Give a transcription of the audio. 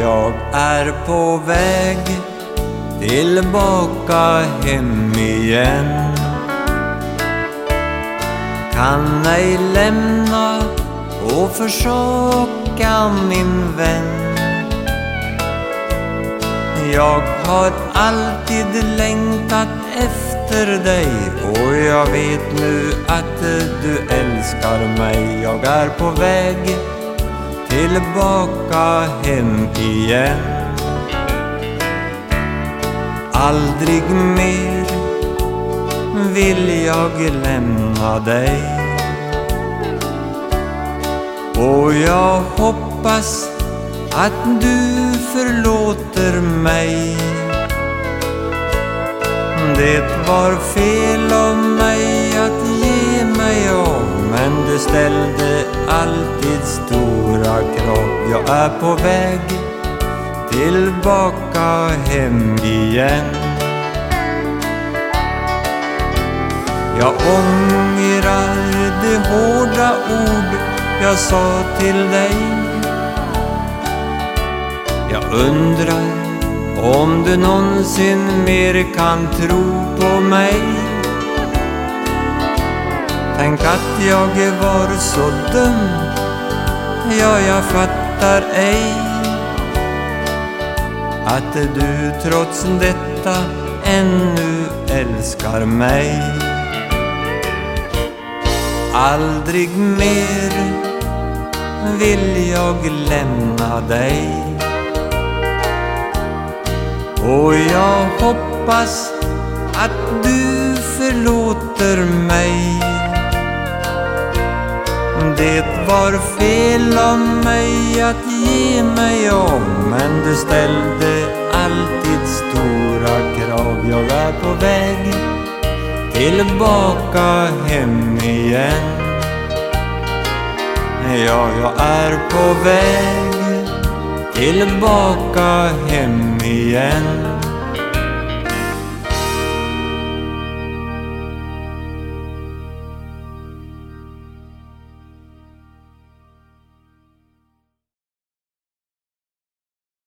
jag är på väg tillbaka hem igen. Kan ej lämna och försaka min vän. Jag har alltid längtat efter dig och jag vet nu att du älskar mig. Jag är på väg tillbaka hem igen. Aldrig mer vill jag lämna dig. Och jag hoppas att du förlåter mig. Det var fel av mig att ge mig av Men du ställde alltid stora krav Jag är på väg tillbaka hem igen. Jag ångrar de hårda ord jag sa till dig. Jag undrar om du någonsin mer kan tro på mig. Tänk att jag var så dum Ja, jag fattar ej Att du trots detta ännu älskar mig. Aldrig mer vill jag lämna dig. Och jag hoppas att du förlåter mig. Det var fel av mig att ge mig av Men du ställde alltid stora krav. Jag är på väg tillbaka hem igen. Ja, jag är på väg tillbaka hem igen.